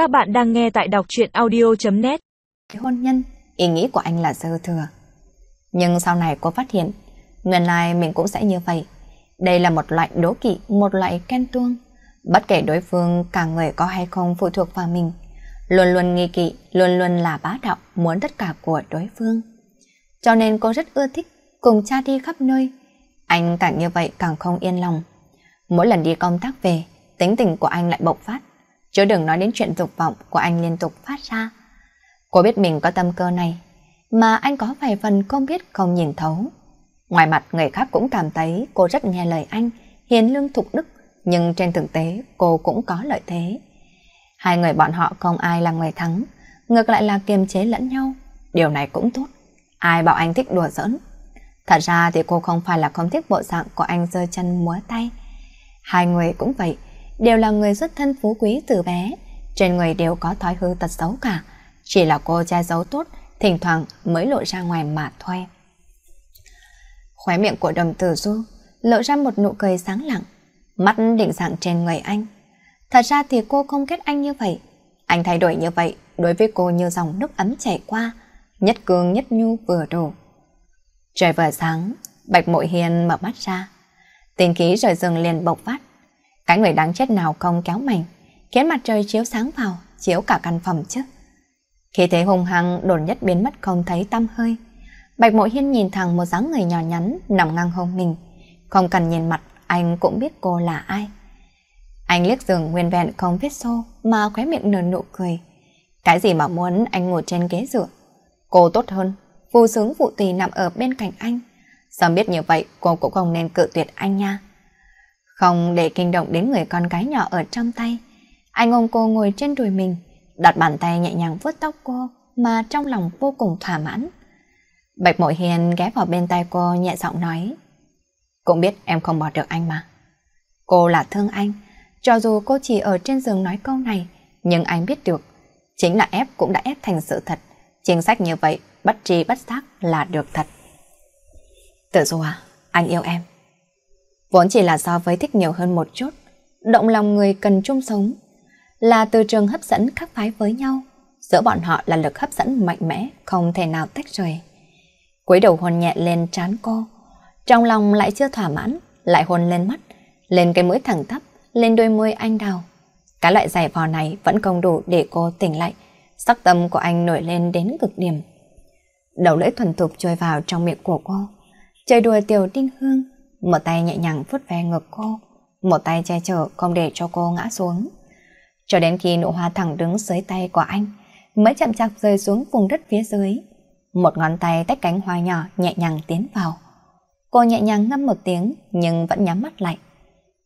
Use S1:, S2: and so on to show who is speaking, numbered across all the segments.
S1: Các bạn đang nghe tại đọc truyện audio.net
S2: Hôn nhân, ý nghĩ của anh là dư thừa. Nhưng sau này cô phát hiện, nguyên lai mình cũng sẽ như vậy. Đây là một loại đố kỵ, một loại ken tuông. Bất kể đối phương cả người có hay không phụ thuộc vào mình. Luôn luôn nghi kỵ, luôn luôn là bá đạo, muốn tất cả của đối phương. Cho nên cô rất ưa thích cùng cha đi khắp nơi. Anh càng như vậy càng không yên lòng. Mỗi lần đi công tác về, tính tình của anh lại bộc phát. Chứ đừng nói đến chuyện dục vọng của anh liên tục phát ra. Cô biết mình có tâm cơ này, mà anh có vài phần không biết không nhìn thấu. Ngoài mặt người khác cũng cảm thấy cô rất nghe lời anh, hiền lương thục đức, nhưng trên thực tế cô cũng có lợi thế. Hai người bọn họ không ai là người thắng, ngược lại là kiềm chế lẫn nhau. Điều này cũng tốt. Ai bảo anh thích đùa giỡn. Thật ra thì cô không phải là không thích bộ dạng của anh giơ chân múa tay. Hai người cũng vậy, đều là người xuất thân phú quý từ bé, trên người đều có thói hư tật xấu cả, chỉ là cô che giấu tốt, thỉnh thoảng mới lộ ra ngoài mà thôi. Khóe miệng của đồng tử du lộ ra một nụ cười sáng lặng, mắt định dạng trên người anh. Thật ra thì cô không ghét anh như vậy, anh thay đổi như vậy đối với cô như dòng nước ấm chảy qua, nhất cương nhất nhu vừa đủ. Trời vừa sáng, Bạch Mội Hiền mở mắt ra, tình khí rời rừng liền bộc phát, cái người đáng chết nào không kéo mình, khiến mặt trời chiếu sáng vào, chiếu cả căn phòng chứ. Khi thế hùng hăng đột nhất biến mất không thấy tâm hơi. Bạch Mộ Hiên nhìn thẳng một dáng người nhỏ nhắn nằm ngang hông mình. Không cần nhìn mặt, anh cũng biết cô là ai. Anh liếc giường nguyên vẹn không vết xô mà khóe miệng nở nụ cười. Cái gì mà muốn anh ngồi trên ghế dựa. Cô tốt hơn, vô sướng vụ tỳ nằm ở bên cạnh anh. Sớm biết như vậy cô cũng không nên cự tuyệt anh nha. Không để kinh động đến người con gái nhỏ ở trong tay. Anh ôm cô ngồi trên đùi mình, đặt bàn tay nhẹ nhàng vuốt tóc cô mà trong lòng vô cùng thỏa mãn. Bạch Mội Hiền ghé vào bên tay cô nhẹ giọng nói Cũng biết em không bỏ được anh mà. Cô là thương anh, cho dù cô chỉ ở trên giường nói câu này, nhưng anh biết được, chính là ép cũng đã ép thành sự thật. Chính sách như vậy, bất tri bất giác là được thật. Tự do à, anh yêu em. Vốn chỉ là so với thích nhiều hơn một chút, động lòng người cần chung sống, là từ trường hấp dẫn khác phái với nhau, giữa bọn họ là lực hấp dẫn mạnh mẽ, không thể nào tách rời. Quấy đầu hôn nhẹ lên trán cô, trong lòng lại chưa thỏa mãn, lại hôn lên mắt, lên cái mũi thẳng tắp, lên đôi môi anh đào. Cái loại giải vò này vẫn không đủ để cô tỉnh lại, sắc tâm của anh nổi lên đến cực điểm. Đầu lưỡi thuần thục trôi vào trong miệng của cô, chơi đùa tiểu đinh hương, một tay nhẹ nhàng vuốt ve ngực cô, một tay che chở không để cho cô ngã xuống. Cho đến khi nụ hoa thẳng đứng dưới tay của anh, mới chậm chạp rơi xuống vùng đất phía dưới. Một ngón tay tách cánh hoa nhỏ nhẹ nhàng tiến vào. Cô nhẹ nhàng ngâm một tiếng nhưng vẫn nhắm mắt lại.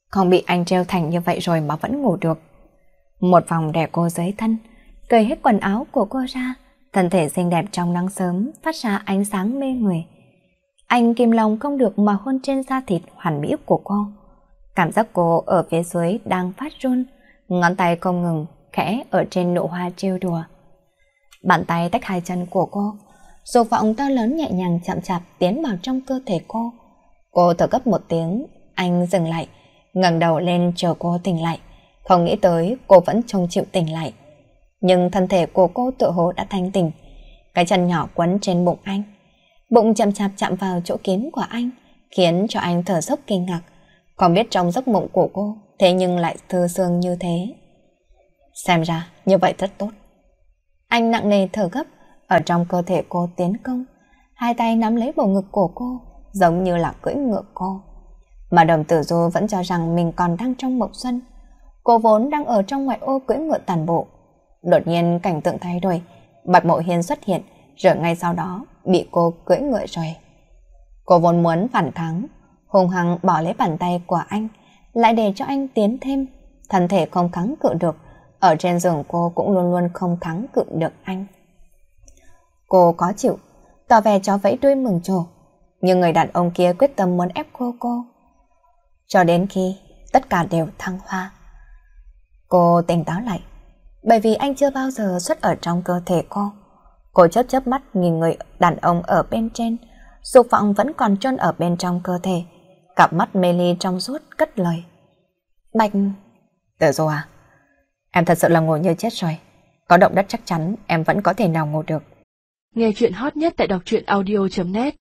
S2: Không bị anh treo thành như vậy rồi mà vẫn ngủ được. Một vòng đè cô dưới thân, cởi hết quần áo của cô ra, thân thể xinh đẹp trong nắng sớm phát ra ánh sáng mê người. Anh kìm lòng không được mà hôn trên da thịt hoàn mỹ của cô. Cảm giác cô ở phía dưới đang phát run, ngón tay không ngừng, khẽ ở trên nụ hoa trêu đùa. Bàn tay tách hai chân của cô, dục vọng to lớn nhẹ nhàng chậm chạp tiến vào trong cơ thể cô. Cô thở gấp một tiếng, anh dừng lại, ngẩng đầu lên chờ cô tỉnh lại. Không nghĩ tới cô vẫn trông chịu tỉnh lại. Nhưng thân thể của cô tự hồ đã thanh tỉnh. Cái chân nhỏ quấn trên bụng anh. Bụng chậm chạp chạm vào chỗ kiến của anh, khiến cho anh thở dốc kinh ngạc. Còn biết trong giấc mộng của cô, thế nhưng lại thư sương như thế. Xem ra, như vậy rất tốt. Anh nặng nề thở gấp, ở trong cơ thể cô tiến công, hai tay nắm lấy bầu ngực của cô, giống như là cưỡi ngựa cô. Mà đồng tử du vẫn cho rằng mình còn đang trong mộng xuân. Cô vốn đang ở trong ngoại ô cưỡi ngựa tàn bộ. Đột nhiên cảnh tượng thay đổi, Bạch Mộ Hiên xuất hiện, rồi ngay sau đó bị cô cưỡi ngựa rồi. Cô vốn muốn phản kháng, hùng hăng bỏ lấy bàn tay của anh, lại để cho anh tiến thêm. Thân thể không kháng cự được, ở trên giường cô cũng luôn luôn không kháng cự được anh. Cô có chịu, tỏ vẻ cho vẫy đuôi mừng trồ, nhưng người đàn ông kia quyết tâm muốn ép cô cô. Cho đến khi tất cả đều thăng hoa. Cô tỉnh táo lại, bởi vì anh chưa bao giờ xuất ở trong cơ thể cô. Cô chớp chớp mắt nhìn người đàn ông ở bên trên, dục vọng vẫn còn trôn ở bên trong cơ thể. Cặp mắt mê ly trong suốt cất lời. Bạch... Tự dù à? Em thật sự là ngồi như chết rồi. Có động đất chắc chắn em vẫn có thể nào ngủ được.
S3: Nghe chuyện hot nhất tại đọc truyện audio.net